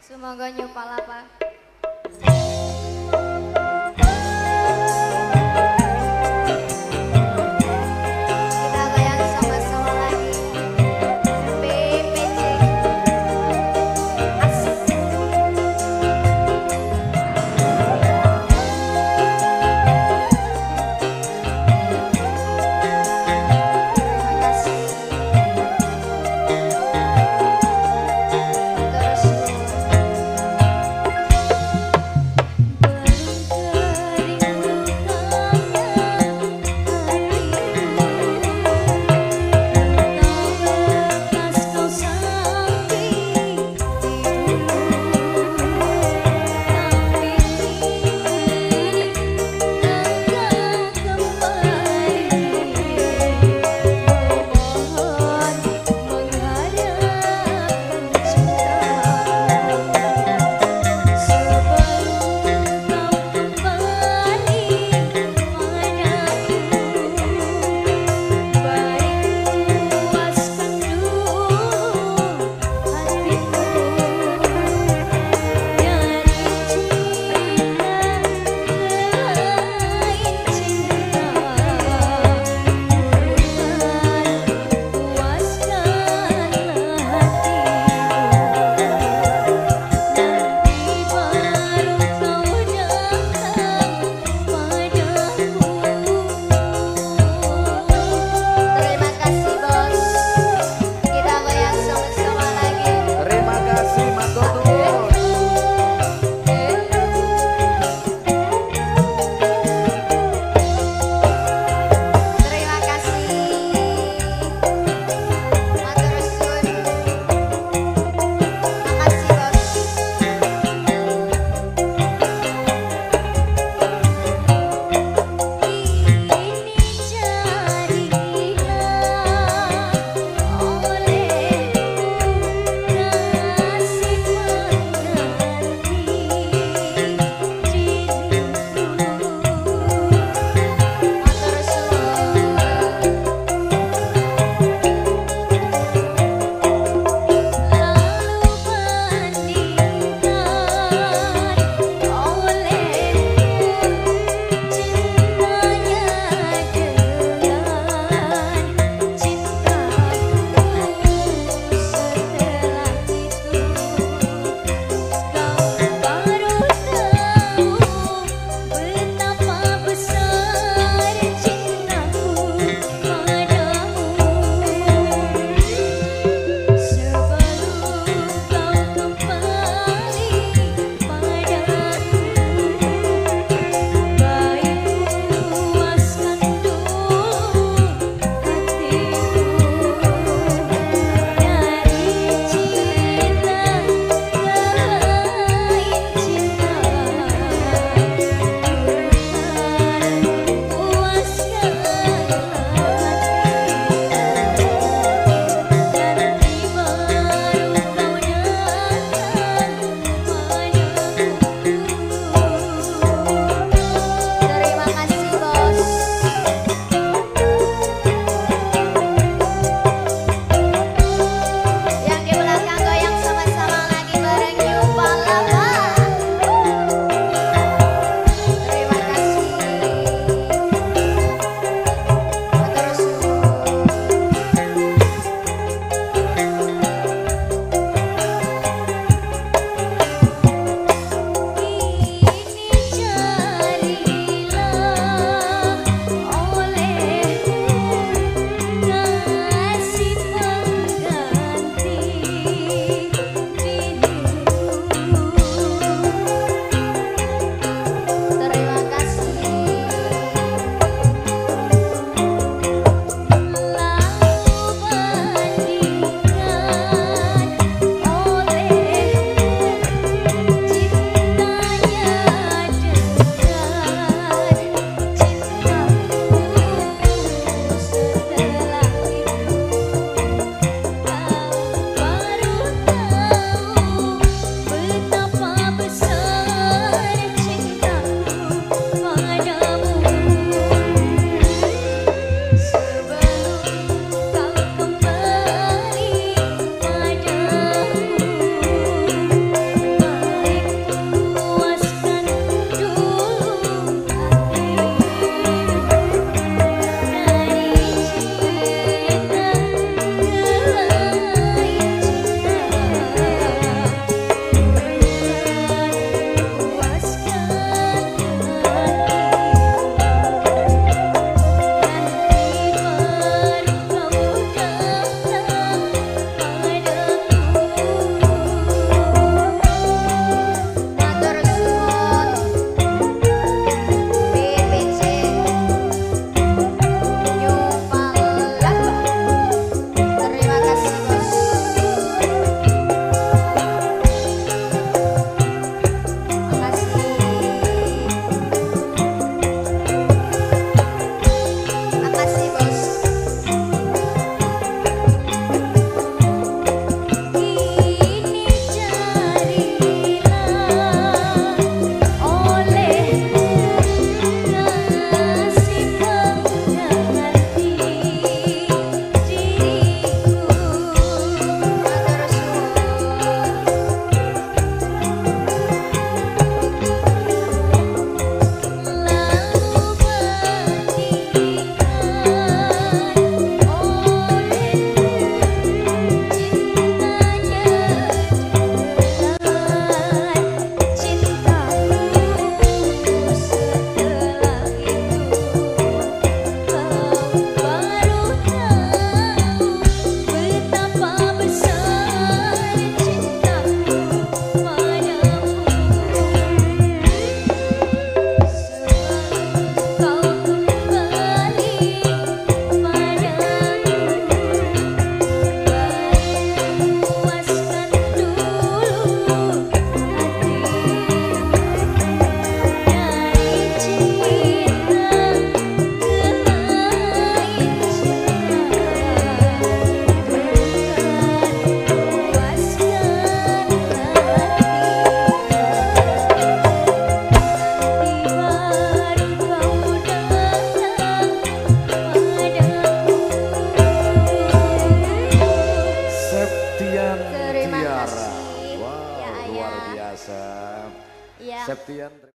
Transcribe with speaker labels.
Speaker 1: Semoga
Speaker 2: nyupalapa.